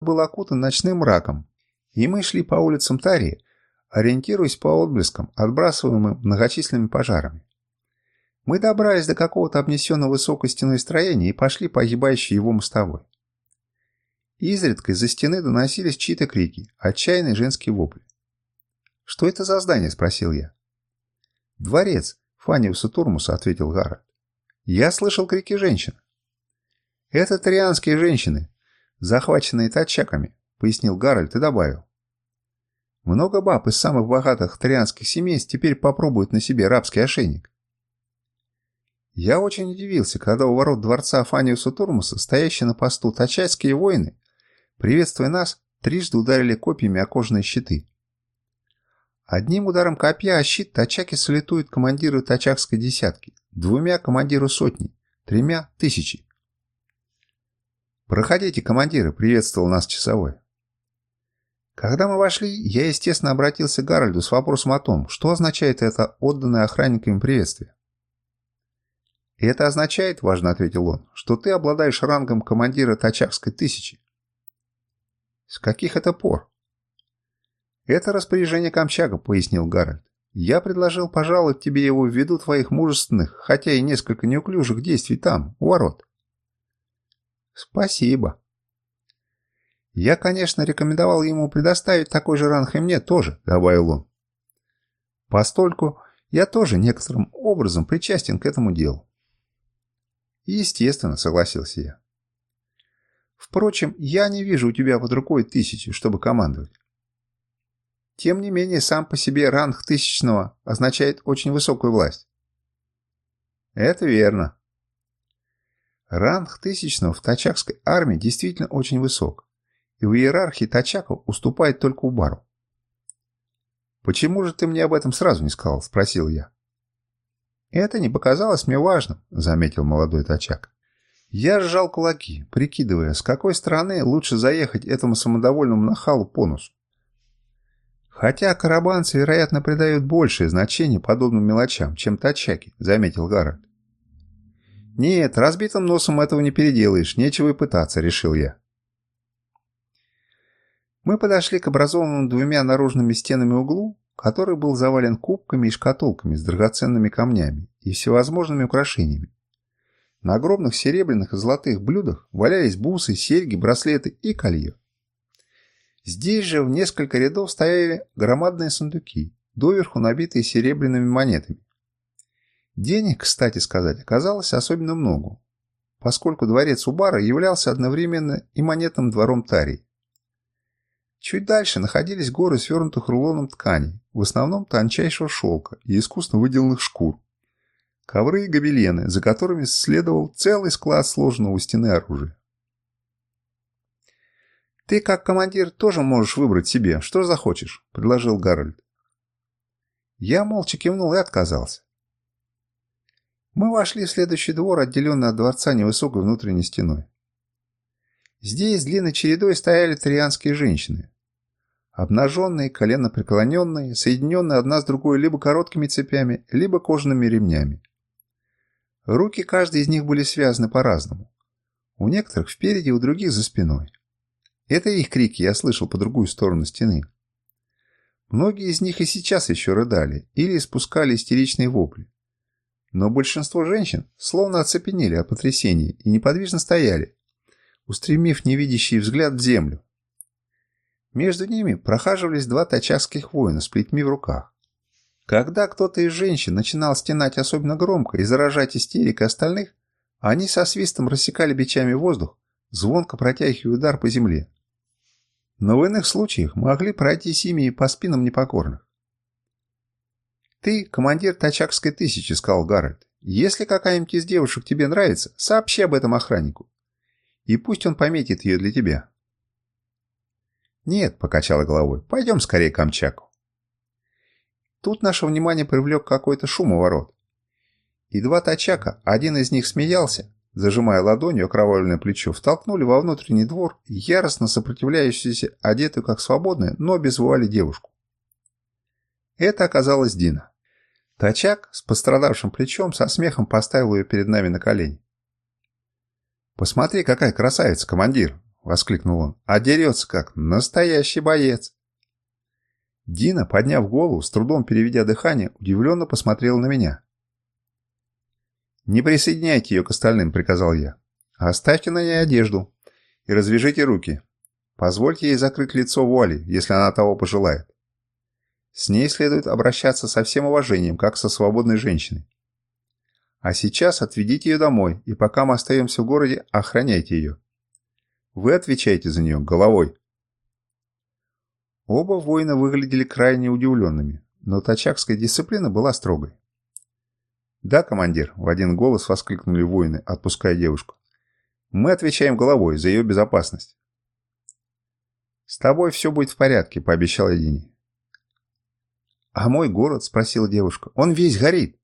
был окутан ночным мраком, и мы шли по улицам Тарии, ориентируясь по отблескам, отбрасываемым многочисленными пожарами. Мы добрались до какого-то обнесенного высокой стеной строения и пошли по огибающей его мостовой. Изредка из-за стены доносились чьи-то крики, отчаянные женские вопли. «Что это за здание?» – спросил я. «Дворец», – Фаниуса Турмуса ответил Гаррет. «Я слышал крики женщин». «Это трианские женщины, захваченные тачаками», – пояснил Гарольд и добавил. «Много баб из самых богатых трианских семейств теперь попробуют на себе рабский ошейник». Я очень удивился, когда у ворот дворца Фаниуса Турмуса, стоящие на посту тачайские воины, приветствуя нас, трижды ударили копьями о кожаные щиты. Одним ударом копья о щит тачаки салютуют командиру тачакской десятки, двумя командиру сотни, тремя тысячи. «Проходите, командиры!» — приветствовал нас часовой. Когда мы вошли, я, естественно, обратился к Гарольду с вопросом о том, что означает это отданное охранниками приветствие. «Это означает, — важно ответил он, — что ты обладаешь рангом командира Тачакской тысячи». «С каких это пор?» «Это распоряжение Камчага», — пояснил Гарольд. «Я предложил пожаловать тебе его ввиду твоих мужественных, хотя и несколько неуклюжих действий там, у ворот». «Спасибо». «Я, конечно, рекомендовал ему предоставить такой же ранг и мне тоже», — добавил он. «Постольку я тоже некоторым образом причастен к этому делу». «Естественно», — согласился я. «Впрочем, я не вижу у тебя под рукой тысячи, чтобы командовать». Тем не менее, сам по себе ранг тысячного означает очень высокую власть. Это верно. Ранг тысячного в тачакской армии действительно очень высок, и в иерархии тачаков уступает только Убару. «Почему же ты мне об этом сразу не сказал?» – спросил я. «Это не показалось мне важным», – заметил молодой тачак. Я сжал кулаки, прикидывая, с какой стороны лучше заехать этому самодовольному нахалу по носу. Хотя карабанцы, вероятно, придают большее значение подобным мелочам, чем тачаки, заметил Гарольд. Нет, разбитым носом этого не переделаешь, нечего и пытаться, решил я. Мы подошли к образованному двумя наружными стенами углу, который был завален кубками и шкатулками с драгоценными камнями и всевозможными украшениями. На огромных серебряных и золотых блюдах валялись бусы, серьги, браслеты и колье. Здесь же в несколько рядов стояли громадные сундуки, доверху набитые серебряными монетами. Денег, кстати сказать, оказалось особенно много, поскольку дворец Убара являлся одновременно и монетным двором Тарии. Чуть дальше находились горы свернутых рулоном тканей, в основном тончайшего шелка и искусно выделанных шкур. Ковры и гобелены, за которыми следовал целый склад сложенного у стены оружия. «Ты, как командир, тоже можешь выбрать себе, что захочешь», — предложил Гарольд. Я молча кивнул и отказался. Мы вошли в следующий двор, отделенный от дворца невысокой внутренней стеной. Здесь длинной чередой стояли трианские женщины. Обнаженные, колено преклоненные, соединенные одна с другой либо короткими цепями, либо кожаными ремнями. Руки каждой из них были связаны по-разному. У некоторых впереди, у других за спиной. Это их крики я слышал по другую сторону стены. Многие из них и сейчас еще рыдали или испускали истеричные вопли. Но большинство женщин словно оцепенели от потрясения и неподвижно стояли, устремив невидящий взгляд в землю. Между ними прохаживались два тачакских воина с плетьми в руках. Когда кто-то из женщин начинал стенать особенно громко и заражать истерикой остальных, они со свистом рассекали бичами воздух, звонко протягивая удар по земле но в иных случаях могли пройти ими по спинам непокорных. «Ты командир Тачакской тысячи», — сказал Гарольд. «Если какая-нибудь из девушек тебе нравится, сообщи об этом охраннику. И пусть он пометит ее для тебя». «Нет», — покачала головой, — «пойдем скорее к Камчаку». Тут наше внимание привлек какой-то шум у ворот. И два тачака, один из них смеялся, зажимая ладонью окровавленное плечо, втолкнули во внутренний двор яростно сопротивляющуюся, одетую как свободная, но без вуали девушку. Это оказалась Дина. Тачак с пострадавшим плечом со смехом поставил ее перед нами на колени. «Посмотри, какая красавица, командир!» — воскликнул он. «А дерется как настоящий боец!» Дина, подняв голову, с трудом переведя дыхание, удивленно посмотрела на меня. «Не присоединяйте ее к остальным», — приказал я. «Оставьте на ней одежду и развяжите руки. Позвольте ей закрыть лицо вуали, если она того пожелает. С ней следует обращаться со всем уважением, как со свободной женщиной. А сейчас отведите ее домой, и пока мы остаемся в городе, охраняйте ее. Вы отвечаете за нее головой». Оба воина выглядели крайне удивленными, но тачакская дисциплина была строгой. «Да, командир», — в один голос воскликнули воины, отпуская девушку. «Мы отвечаем головой за ее безопасность». «С тобой все будет в порядке», — пообещал Едини. «А мой город?» — спросила девушка. «Он весь горит».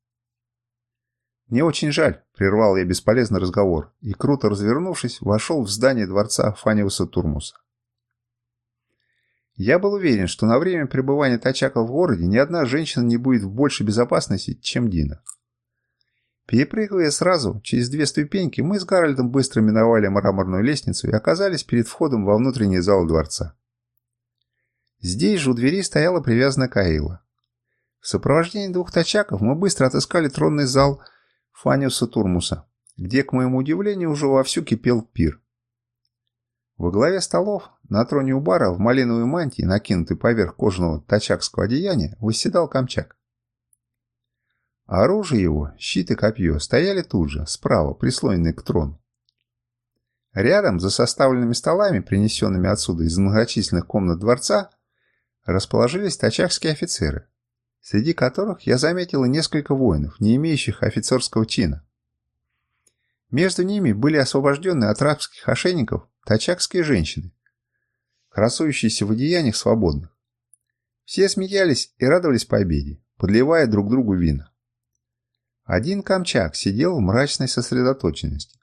«Мне очень жаль», — прервал я бесполезный разговор и, круто развернувшись, вошел в здание дворца Фаниуса Турмуса. Я был уверен, что на время пребывания Тачака в городе ни одна женщина не будет в большей безопасности, чем Дина. Перепрыгивая сразу через две ступеньки, мы с Гарольдом быстро миновали мраморную лестницу и оказались перед входом во внутренний зал дворца. Здесь же у двери стояла привязанная Каила. В сопровождении двух тачаков мы быстро отыскали тронный зал Фаниуса Турмуса, где, к моему удивлению, уже вовсю кипел пир. Во главе столов, на троне у бара, в малиновой мантии, накинутой поверх кожаного тачакского одеяния, восседал Камчак. оружие его, щит и копье, стояли тут же, справа, прислоненные к трону. Рядом, за составленными столами, принесенными отсюда из многочисленных комнат дворца, расположились тачакские офицеры, среди которых я заметил и несколько воинов, не имеющих офицерского чина. Между ними были освобождены от рабских ошейников тачакские женщины, красующиеся в одеяниях свободных. Все смеялись и радовались победе, подливая друг другу вина. Один камчак сидел в мрачной сосредоточенности.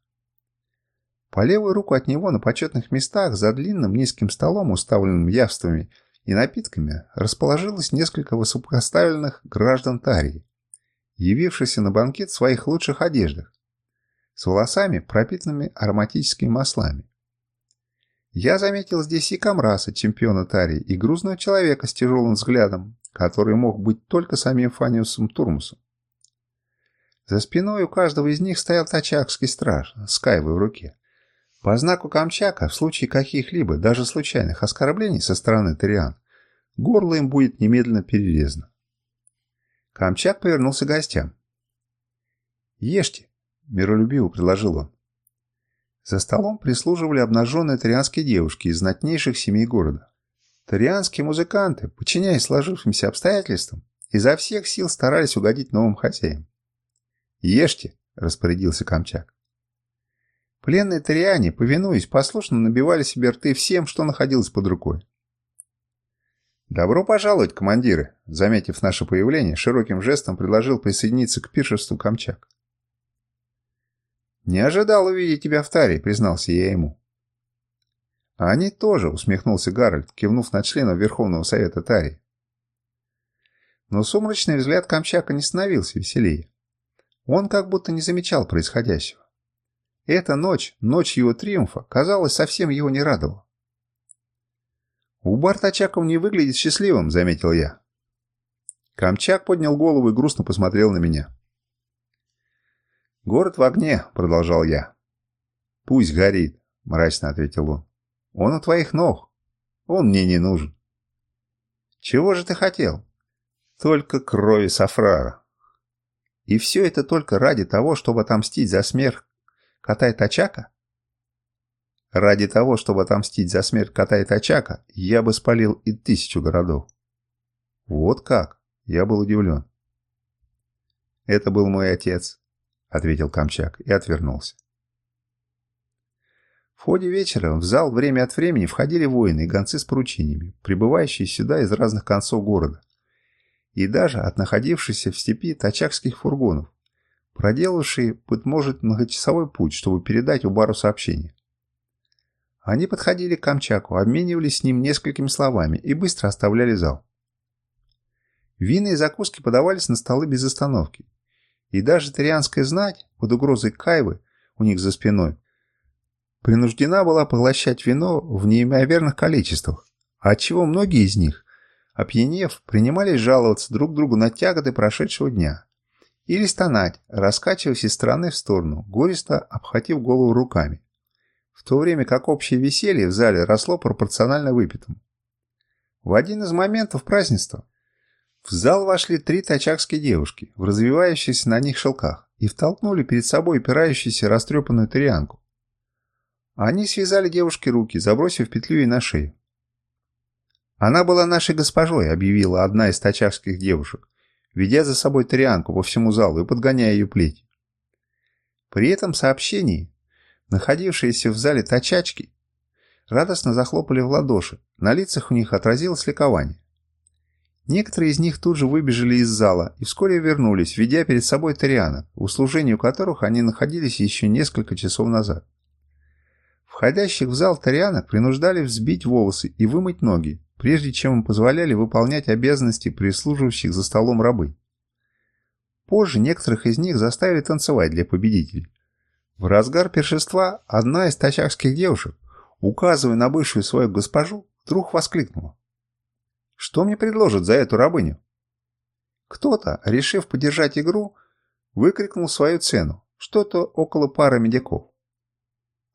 По левую руку от него на почетных местах за длинным низким столом, уставленным явствами и напитками, расположилось несколько высокопоставленных граждан Тарии, явившихся на банкет в своих лучших одеждах, с волосами, пропитанными ароматическими маслами. Я заметил здесь и Камраса, чемпиона Тарии, и грузного человека с тяжелым взглядом, который мог быть только самим Фаниусом Турмусом. За спиной у каждого из них стоял тачакский страж с кайвой в руке. По знаку Камчака, в случае каких-либо, даже случайных оскорблений со стороны Тариан, горло им будет немедленно перерезано. Камчак повернулся к гостям. «Ешьте», миролюбиво предложил он. За столом прислуживали обнаженные тарианские девушки из знатнейших семей города. Тарианские музыканты, подчиняясь сложившимся обстоятельствам, изо всех сил старались угодить новым хозяям. «Ешьте!» – распорядился Камчак. Пленные тариане, повинуясь, послушно набивали себе рты всем, что находилось под рукой. «Добро пожаловать, командиры!» Заметив наше появление, широким жестом предложил присоединиться к пиршеству Камчак. «Не ожидал увидеть тебя в таре», — признался я ему. «А они тоже», — усмехнулся Гарольд, кивнув на членов Верховного Совета Тари. Но сумрачный взгляд Камчака не становился веселее. Он как будто не замечал происходящего. Эта ночь, ночь его триумфа, казалось, совсем его не радовала. «Убар Тачаков не выглядит счастливым», — заметил я. Камчак поднял голову и грустно посмотрел на меня. «Город в огне», — продолжал я. «Пусть горит», — мрачно ответил он. «Он у твоих ног. Он мне не нужен». «Чего же ты хотел?» «Только крови Сафрара». «И все это только ради того, чтобы отомстить за смерть кота и Тачака?» «Ради того, чтобы отомстить за смерть кота и Тачака, я бы спалил и тысячу городов». «Вот как?» Я был удивлен. Это был мой отец. — ответил Камчак и отвернулся. В ходе вечера в зал время от времени входили воины и гонцы с поручениями, прибывающие сюда из разных концов города, и даже от находившихся в степи тачакских фургонов, проделавшие, быть может, многочасовой путь, чтобы передать Убару сообщение. Они подходили к Камчаку, обменивались с ним несколькими словами и быстро оставляли зал. Вины и закуски подавались на столы без остановки, и даже тарианская знать, под угрозой Кайвы, у них за спиной, принуждена была поглощать вино в неимоверных количествах, отчего многие из них, опьянев, принимались жаловаться друг другу на тяготы прошедшего дня. Или стонать, раскачиваясь из стороны в сторону, горесто обхватив голову руками. В то время как общее веселье в зале росло пропорционально выпитому. В один из моментов празднества в зал вошли три тачакские девушки в развивающихся на них шелках и втолкнули перед собой опирающуюся растрепанную тарианку. Они связали девушке руки, забросив петлю ей на шею. «Она была нашей госпожой», — объявила одна из тачакских девушек, ведя за собой тарианку по всему залу и подгоняя ее плеть. При этом сообщении находившиеся в зале тачачки радостно захлопали в ладоши, на лицах у них отразилось ликование. Некоторые из них тут же выбежали из зала и вскоре вернулись, ведя перед собой тарианок, в услужении у которых они находились еще несколько часов назад. Входящих в зал тарианок принуждали взбить волосы и вымыть ноги, прежде чем им позволяли выполнять обязанности прислуживающих за столом рабы. Позже некоторых из них заставили танцевать для победителей. В разгар першества одна из тачакских девушек, указывая на бывшую свою госпожу, вдруг воскликнула. Что мне предложат за эту рабыню? Кто-то, решив поддержать игру, выкрикнул свою цену, что-то около пары медиков.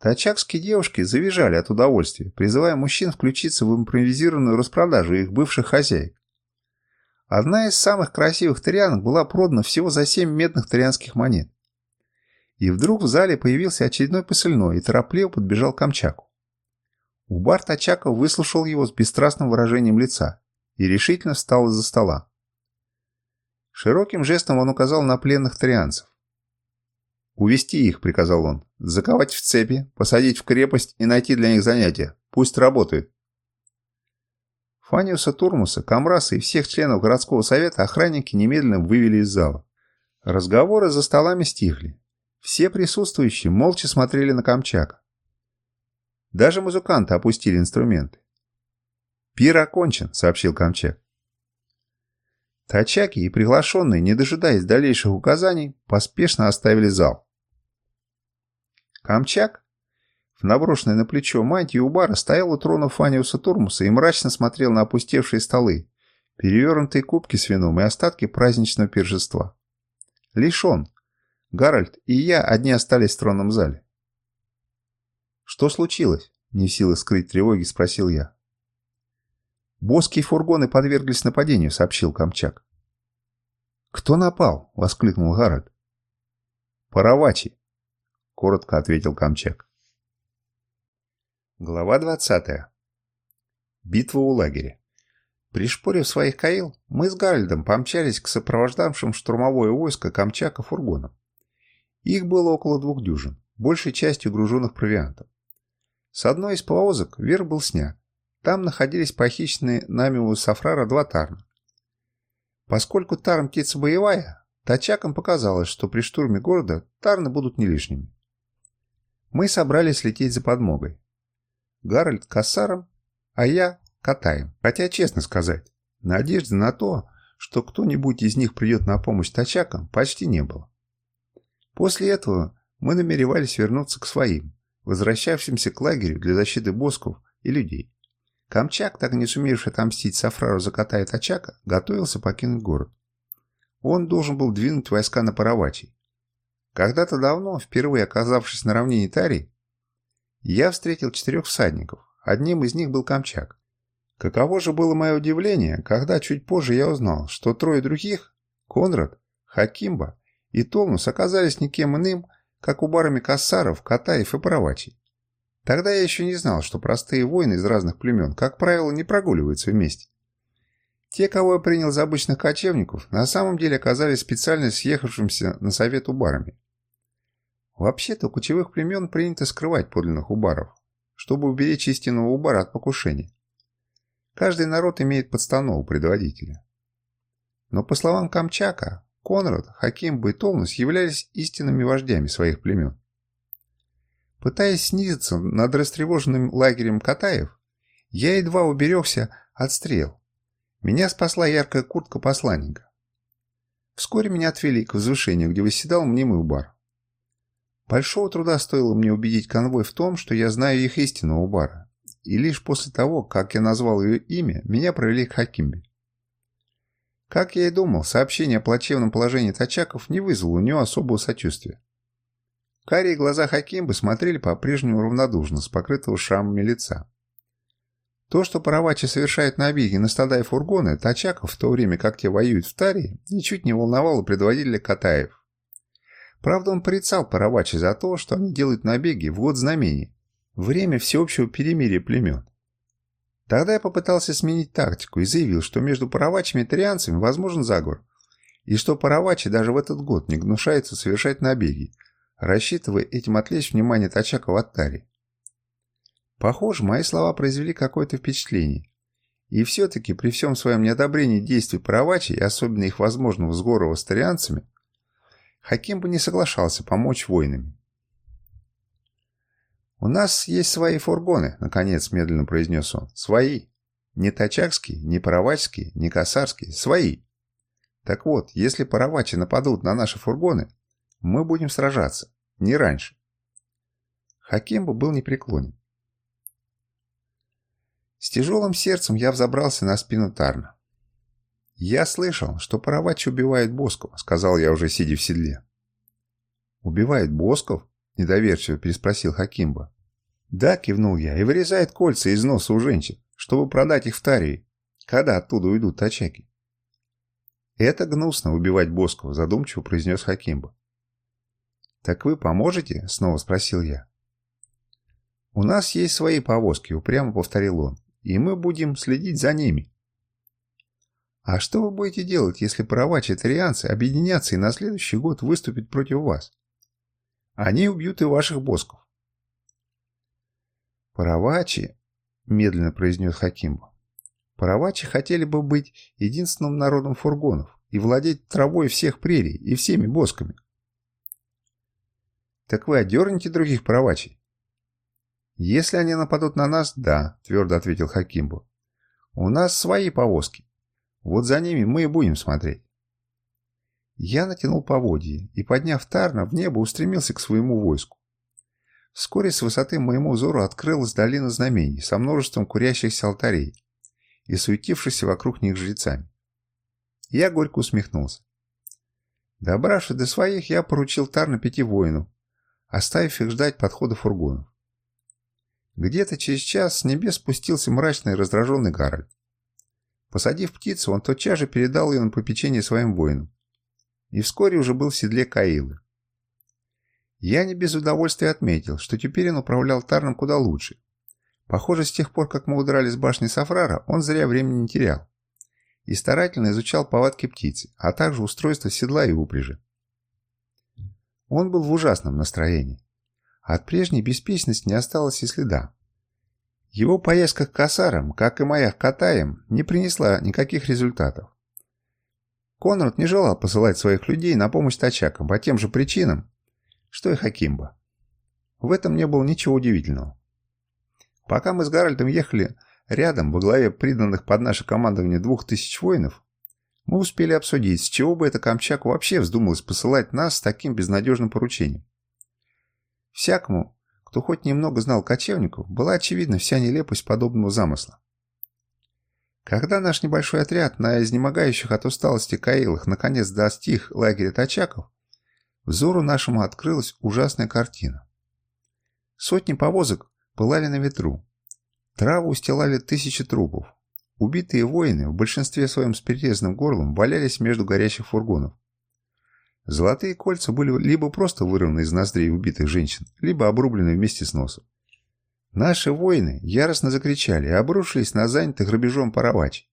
Тачакские девушки завизжали от удовольствия, призывая мужчин включиться в импровизированную распродажу их бывших хозяек. Одна из самых красивых тарианок была продана всего за семь медных тарианских монет. И вдруг в зале появился очередной посыльной и торопливо подбежал к Камчаку. Убар Тачаков выслушал его с бесстрастным выражением лица и решительно встал из-за стола. Широким жестом он указал на пленных трианцев. «Увести их», — приказал он, — «заковать в цепи, посадить в крепость и найти для них занятия. Пусть работают». Фаниуса Турмуса, Камраса и всех членов городского совета охранники немедленно вывели из зала. Разговоры за столами стихли. Все присутствующие молча смотрели на Камчака. Даже музыканты опустили инструменты. «Пир окончен», — сообщил Камчак. Тачаки и приглашенные, не дожидаясь дальнейших указаний, поспешно оставили зал. Камчак, в наброшенной на плечо мантии у бара, стоял у трона Фаниуса Турмуса и мрачно смотрел на опустевшие столы, перевернутые кубки с вином и остатки праздничного пиршества. Лишь он, Гарольд и я одни остались в тронном зале. «Что случилось?» — не в силах скрыть тревоги, спросил я. «Боски и фургоны подверглись нападению», — сообщил Камчак. «Кто напал?» — воскликнул Гарольд. «Паравачи», — коротко ответил Камчак. Глава 20. Битва у лагеря. Пришпорив своих каил, мы с Гарольдом помчались к сопровождавшим штурмовое войско Камчака фургонам. Их было около двух дюжин, большей частью груженных провиантом. С одной из повозок вверх был снят, там находились похищенные нами у Сафрара два тарна. Поскольку тарн птица боевая, тачакам показалось, что при штурме города тарны будут не лишними. Мы собрались лететь за подмогой. Гарольд косаром, а я катаем. Хотя, честно сказать, надежды на то, что кто-нибудь из них придет на помощь тачакам, почти не было. После этого мы намеревались вернуться к своим, возвращавшимся к лагерю для защиты босков и людей. Камчак, так не сумевший отомстить Сафрару за кота и Тачака, готовился покинуть город. Он должен был двинуть войска на Паравачий. Когда-то давно, впервые оказавшись на равнине Тарии, я встретил четырех всадников. Одним из них был Камчак. Каково же было мое удивление, когда чуть позже я узнал, что трое других – Конрад, Хакимба и Томнус – оказались никем иным, как убарами Кассаров, Катаев и Паравачий. Тогда я еще не знал, что простые воины из разных племен, как правило, не прогуливаются вместе. Те, кого я принял за обычных кочевников, на самом деле оказались специально съехавшимся на совет убарами. Вообще-то у кочевых племен принято скрывать подлинных убаров, чтобы уберечь истинного убара от покушения. Каждый народ имеет подстанову предводителя. Но по словам Камчака, Конрад, Хаким и Томнус являлись истинными вождями своих племен. Пытаясь снизиться над растревоженным лагерем Катаев, я едва уберегся от стрел. Меня спасла яркая куртка посланника. Вскоре меня отвели к возвышению, где восседал мнимый бар. Большого труда стоило мне убедить конвой в том, что я знаю их истинного бара, и лишь после того, как я назвал ее имя, меня провели к Хакимбе. Как я и думал, сообщение о плачевном положении тачаков не вызвало у нее особого сочувствия. Карие глаза Хакимбы смотрели по-прежнему равнодушно с покрытого шрамами лица. То, что Паравачи совершает набеги на стада и фургоны, тачаков в то время, как те воюют в Тарии, ничуть не волновало предводителя Катаев. Правда, он порицал Паравачи за то, что они делают набеги в год знамений, время всеобщего перемирия племен. Тогда я попытался сменить тактику и заявил, что между паравачами и тарианцами возможен заговор, и что паравачи даже в этот год не гнушаются совершать набеги, рассчитывая этим отвлечь внимание Тачаков от Тари. Похоже, мои слова произвели какое-то впечатление. И все-таки при всем своем неодобрении действий паравачей, особенно их возможного сгорова с тарианцами, Хаким бы не соглашался помочь воинами. «У нас есть свои фургоны», — наконец медленно произнес он. «Свои. Не тачакские, не паравачские, не косарские. Свои. Так вот, если паравачи нападут на наши фургоны, мы будем сражаться. Не раньше». Хакимба был непреклонен. С тяжелым сердцем я взобрался на спину Тарна. «Я слышал, что паравачи убивают Босков», — сказал я уже сидя в седле. «Убивают Босков?» – недоверчиво переспросил Хакимба. «Да», – кивнул я, – «и вырезает кольца из носа у женщин, чтобы продать их в Тарии, когда оттуда уйдут тачаки». «Это гнусно убивать Боскова», – задумчиво произнес Хакимба. «Так вы поможете?» – снова спросил я. «У нас есть свои повозки», – упрямо повторил он, – «и мы будем следить за ними». «А что вы будете делать, если права-читарианцы объединятся и на следующий год выступят против вас?» Они убьют и ваших босков. Паравачи, медленно произнес Хакимба. Паравачи хотели бы быть единственным народом фургонов и владеть травой всех прерий и всеми босками. Так вы одернете других паравачей? Если они нападут на нас, да, твердо ответил Хакимбу. У нас свои повозки. Вот за ними мы и будем смотреть. Я натянул поводье и, подняв Тарна, в небо устремился к своему войску. Вскоре с высоты моему взору открылась долина знамений со множеством курящихся алтарей и суетившихся вокруг них жрецами. Я горько усмехнулся. Добравшись до своих, я поручил Тарна пяти воинов, оставив их ждать подхода фургонов. Где-то через час с небес спустился мрачный и раздраженный Гарольд. Посадив птицу, он тотчас же передал ее на попечение своим воинам, и вскоре уже был в седле Каилы. Я не без удовольствия отметил, что теперь он управлял Тарном куда лучше. Похоже, с тех пор, как мы удрали с башни Сафрара, он зря времени не терял. И старательно изучал повадки птицы, а также устройство седла и упряжи. Он был в ужасном настроении. От прежней беспечности не осталось и следа. Его поездка к косарам, как и моя к катаям, не принесла никаких результатов. Конрад не желал посылать своих людей на помощь тачакам по тем же причинам, что и Хакимба. В этом не было ничего удивительного. Пока мы с Гарольдом ехали рядом во главе приданных под наше командование двух тысяч воинов, мы успели обсудить, с чего бы эта Камчак вообще вздумалась посылать нас с таким безнадежным поручением. Всякому, кто хоть немного знал кочевников, была очевидна вся нелепость подобного замысла. Когда наш небольшой отряд на изнемогающих от усталости Каилах наконец достиг лагеря тачаков, взору нашему открылась ужасная картина. Сотни повозок пылали на ветру. Траву устилали тысячи трупов. Убитые воины, в большинстве своем с перерезанным горлом, валялись между горящих фургонов. Золотые кольца были либо просто вырваны из ноздрей убитых женщин, либо обрублены вместе с носом. Наши воины яростно закричали и обрушились на занятых грабежом Паравач.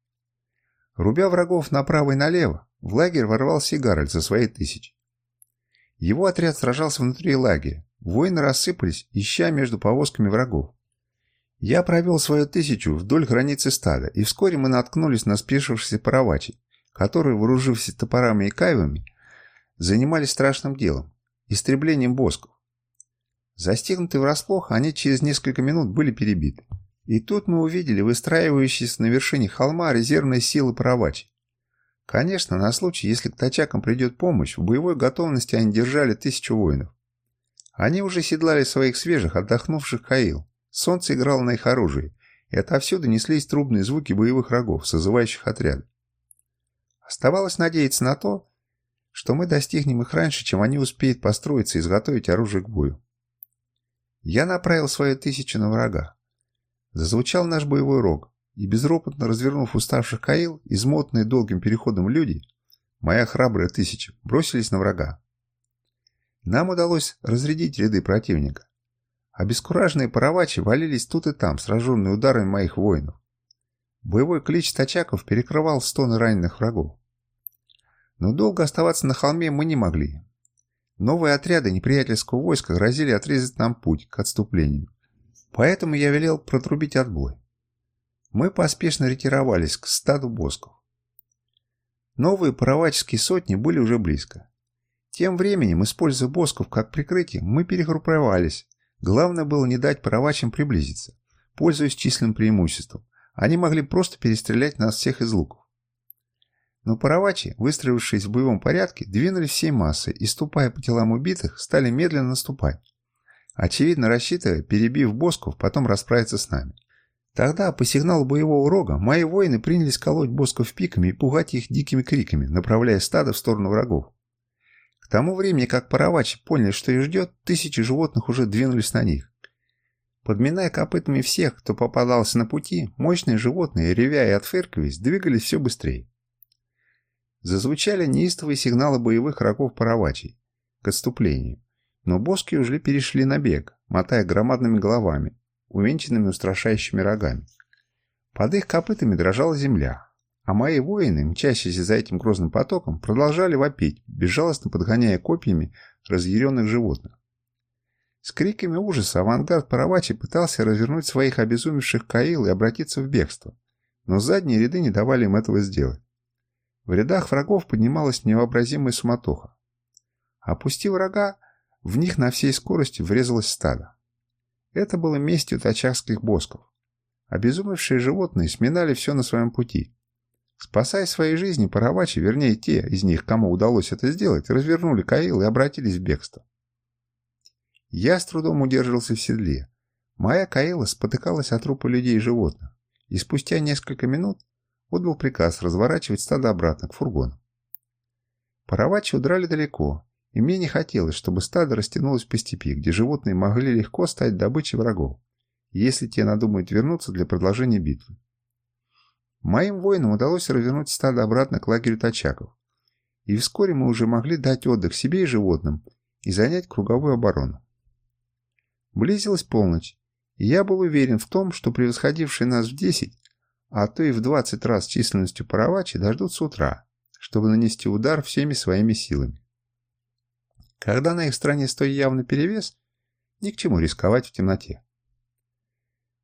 Рубя врагов направо и налево, в лагерь ворвался Гарольд со своей тысячи. Его отряд сражался внутри лагеря. Воины рассыпались, ища между повозками врагов. Я провел свою тысячу вдоль границы стада, и вскоре мы наткнулись на спешившихся паравачей, которые, вооружившись топорами и кайвами, занимались страшным делом – истреблением босков. Застигнутые врасплох, они через несколько минут были перебиты. И тут мы увидели выстраивающиеся на вершине холма резервные силы Паравачи. Конечно, на случай, если к тачакам придет помощь, в боевой готовности они держали тысячу воинов. Они уже седлали своих свежих, отдохнувших Хаил. Солнце играло на их оружии, и отовсюду неслись трубные звуки боевых рогов, созывающих отряды. Оставалось надеяться на то, что мы достигнем их раньше, чем они успеют построиться и изготовить оружие к бою. Я направил свою тысячу на врага. Зазвучал наш боевой рог, и безропотно развернув уставших Каил, измотанные долгим переходом люди, моя храбрая тысяча, бросились на врага. Нам удалось разрядить ряды противника. Обескураженные паровачи валились тут и там, сраженные ударами моих воинов. Боевой клич тачаков перекрывал стоны раненых врагов. Но долго оставаться на холме мы не могли. Новые отряды неприятельского войска грозили отрезать нам путь к отступлению. Поэтому я велел протрубить отбой. Мы поспешно ретировались к стаду босков. Новые пароваческие сотни были уже близко. Тем временем, используя босков как прикрытие, мы перегруппировались. Главное было не дать паровачам приблизиться, пользуясь численным преимуществом. Они могли просто перестрелять нас всех из луков. Но паровачи, выстроившись в боевом порядке, двинулись всей массой и, ступая по телам убитых, стали медленно наступать. Очевидно, рассчитывая, перебив босков, потом расправиться с нами. Тогда, по сигналу боевого рога, мои воины принялись колоть босков пиками и пугать их дикими криками, направляя стадо в сторону врагов. К тому времени, как паровачи поняли, что их ждет, тысячи животных уже двинулись на них. Подминая копытами всех, кто попадался на пути, мощные животные, ревя и отфыркиваясь, двигались все быстрее. Зазвучали неистовые сигналы боевых рогов паровачей к отступлению, но боски уже перешли на бег, мотая громадными головами, увенчанными устрашающими рогами. Под их копытами дрожала земля, а мои воины, мчащиеся за этим грозным потоком, продолжали вопить, безжалостно подгоняя копьями разъяренных животных. С криками ужаса авангард Паравачи пытался развернуть своих обезумевших Каил и обратиться в бегство, но задние ряды не давали им этого сделать. В рядах врагов поднималась невообразимая суматоха. Опустив врага, в них на всей скорости врезалось стадо. Это было местью тачахских босков. Обезумевшие животные сминали все на своем пути. Спасая свои жизни, паровачи, вернее те из них, кому удалось это сделать, развернули Каил и обратились в бегство. Я с трудом удерживался в седле. Моя Каила спотыкалась от трупа людей и животных, и спустя несколько минут отдал приказ разворачивать стадо обратно к фургону. Паровачи удрали далеко, и мне не хотелось, чтобы стадо растянулось по степи, где животные могли легко стать добычей врагов, если те надумают вернуться для продолжения битвы. Моим воинам удалось развернуть стадо обратно к лагерю тачаков, и вскоре мы уже могли дать отдых себе и животным и занять круговую оборону. Близилась полночь, и я был уверен в том, что превосходившие нас в десять а то и в 20 раз численностью Паравачи дождутся утра, чтобы нанести удар всеми своими силами. Когда на их стороне стоит явный перевес, ни к чему рисковать в темноте.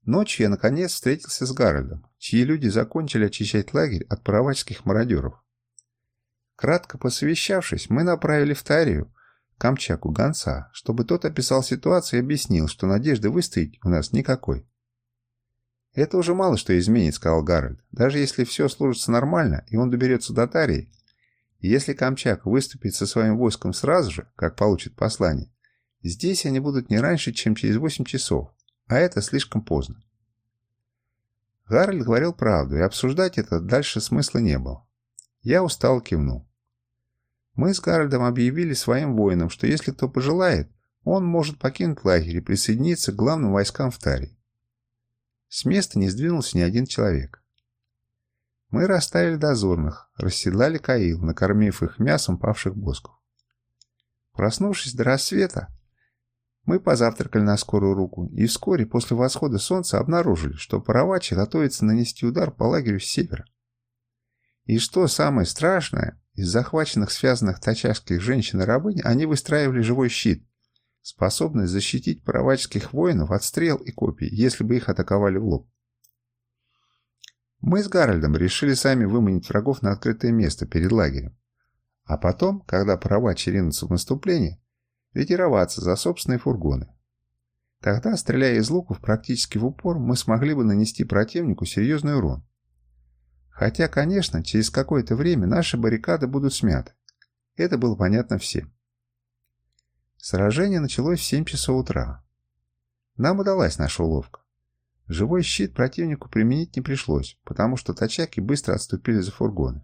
Ночью я наконец встретился с Гарольдом, чьи люди закончили очищать лагерь от паравачских мародеров. Кратко посовещавшись, мы направили в Тарию, Камчаку, гонца, чтобы тот описал ситуацию и объяснил, что надежды выстоять у нас никакой. «Это уже мало что изменит», — сказал Гарольд. «Даже если все сложится нормально, и он доберется до Турии, если Камчак выступит со своим войском сразу же, как получит послание, здесь они будут не раньше, чем через 8 часов, а это слишком поздно». Гарольд говорил правду, и обсуждать это дальше смысла не было. Я устал кивнул. Мы с Гарольдом объявили своим воинам, что если кто пожелает, он может покинуть лагерь и присоединиться к главным войскам в Тарии. С места не сдвинулся ни один человек. Мы расставили дозорных, расседлали Каил, накормив их мясом павших босков. Проснувшись до рассвета, мы позавтракали на скорую руку и вскоре после восхода солнца обнаружили, что Паравачи готовится нанести удар по лагерю с севера. И что самое страшное, из захваченных связанных тачарских женщин и рабынь они выстраивали живой щит, способность защитить паравачских воинов от стрел и копий, если бы их атаковали в лоб. Мы с Гарольдом решили сами выманить врагов на открытое место перед лагерем, а потом, когда паравачи ринутся в наступление, ретироваться за собственные фургоны. Тогда, стреляя из луков практически в упор, мы смогли бы нанести противнику серьезный урон. Хотя, конечно, через какое-то время наши баррикады будут смяты. Это было понятно всем. Сражение началось в 7 часов утра. Нам удалась наша уловка. Живой щит противнику применить не пришлось, потому что тачаки быстро отступили за фургоны.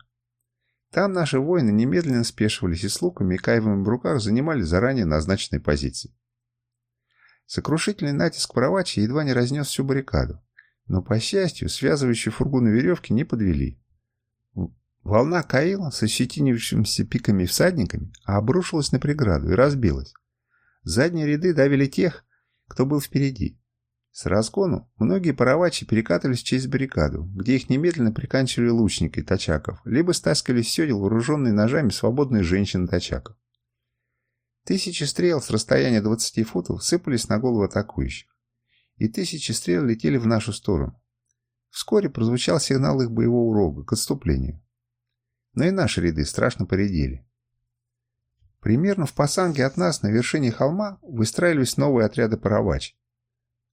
Там наши воины немедленно спешивались и с луками и каевыми в руках занимали заранее назначенные позиции. Сокрушительный натиск Паравачи едва не разнес всю баррикаду, но, по счастью, связывающие фургоны веревки не подвели. Волна Каила со щетинившимися пиками и всадниками обрушилась на преграду и разбилась. Задние ряды давили тех, кто был впереди. С разгону многие паровачи перекатывались через баррикаду, где их немедленно приканчивали лучники тачаков, либо стаскивали с седел вооруженные ножами свободные женщины тачаков. Тысячи стрел с расстояния 20 футов сыпались на голову атакующих, и тысячи стрел летели в нашу сторону. Вскоре прозвучал сигнал их боевого рога к отступлению. Но и наши ряды страшно поредели. Примерно в пасанге от нас на вершине холма выстраивались новые отряды паровач.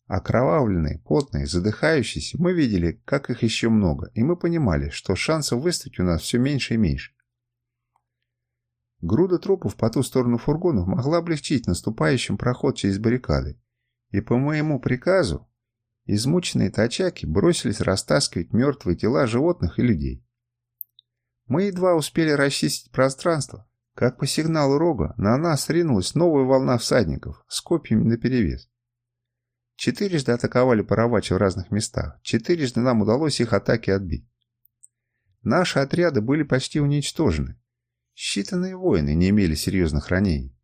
Окровавленные, потные, задыхающиеся, мы видели, как их еще много, и мы понимали, что шансов выстоять у нас все меньше и меньше. Груда трупов по ту сторону фургонов могла облегчить наступающим проход через баррикады, и по моему приказу измученные тачаки бросились растаскивать мертвые тела животных и людей. Мы едва успели расчистить пространство, как по сигналу рога на нас ринулась новая волна всадников с копьями наперевес. Четырежды атаковали Паравачи в разных местах, четырежды нам удалось их атаки отбить. Наши отряды были почти уничтожены. Считанные воины не имели серьезных ранений.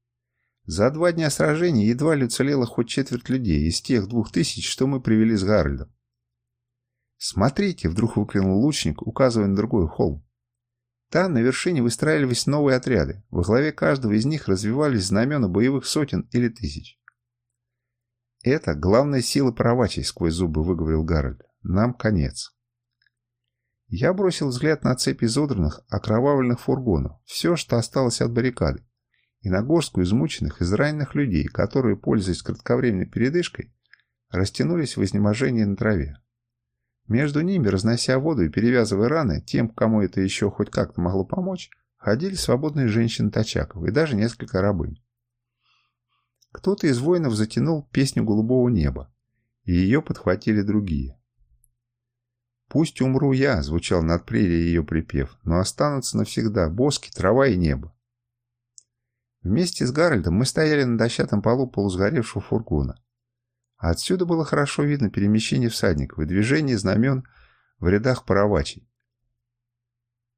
За два дня сражений едва ли уцелело хоть четверть людей из тех двух тысяч, что мы привели с Гарольдом. «Смотрите!» — вдруг выкрикнул лучник, указывая на другой холм. Там на вершине выстраивались новые отряды. Во главе каждого из них развивались знамена боевых сотен или тысяч. «Это главная сила правачей», — сквозь зубы выговорил Гарольд. «Нам конец». Я бросил взгляд на цепь изодранных, окровавленных фургонов, все, что осталось от баррикады, и на горстку измученных, израненных людей, которые, пользуясь кратковременной передышкой, растянулись в изнеможении на траве. Между ними, разнося воду и перевязывая раны, тем, кому это еще хоть как-то могло помочь, ходили свободные женщины Тачаков и даже несколько рабынь. Кто-то из воинов затянул песню голубого неба, и ее подхватили другие. «Пусть умру я», — звучал над прерией ее припев, «но останутся навсегда боски, трава и небо». Вместе с Гарольдом мы стояли на дощатом полу полусгоревшего фургона. Отсюда было хорошо видно перемещение всадников и движение знамен в рядах паравачей.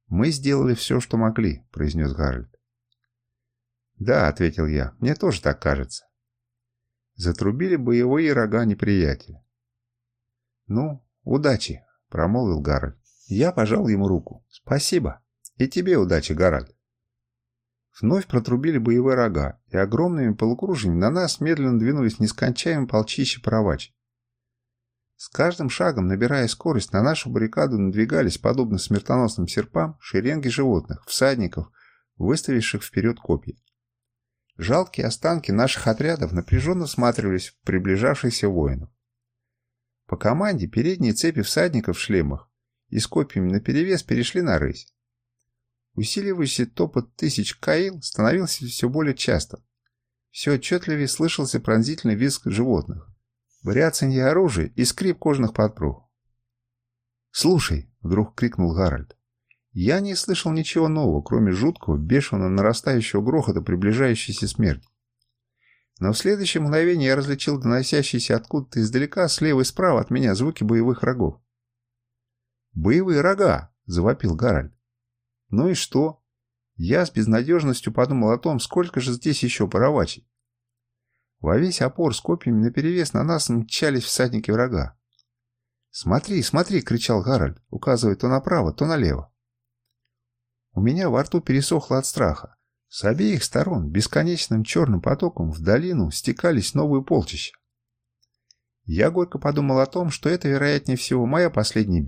«Мы сделали все, что могли», — произнес Гарольд. «Да», — ответил я, — «мне тоже так кажется». Затрубили боевые рога неприятеля. «Ну, удачи», — промолвил Гарольд. Я пожал ему руку. «Спасибо. И тебе удачи, Гарольд». Вновь протрубили боевые рога, и огромными полукружиями на нас медленно двинулись нескончаемые полчища провач. С каждым шагом, набирая скорость, на нашу баррикаду надвигались, подобно смертоносным серпам, шеренги животных, всадников, выставивших вперед копья. Жалкие останки наших отрядов напряженно всматривались в приближавшихся воинов. По команде передние цепи всадников в шлемах и с копьями наперевес перешли на рысь. Усиливающийся топот тысяч каил становился все более частым. Все отчетливее слышался пронзительный визг животных, бряцанье оружия и скрип кожаных подпруг. «Слушай!» — вдруг крикнул Гарольд. Я не слышал ничего нового, кроме жуткого, бешено нарастающего грохота приближающейся смерти. Но в следующее мгновение я различил доносящиеся откуда-то издалека, слева и справа от меня звуки боевых рогов. «Боевые рога!» — завопил Гарольд. Ну и что? Я с безнадежностью подумал о том, сколько же здесь еще паравачей. Во весь опор с копьями наперевес на нас мчались всадники врага. «Смотри, смотри!» — кричал Гарольд, указывая то направо, то налево. У меня во рту пересохло от страха. С обеих сторон бесконечным черным потоком в долину стекались новые полчища. Я горько подумал о том, что это, вероятнее всего, моя последняя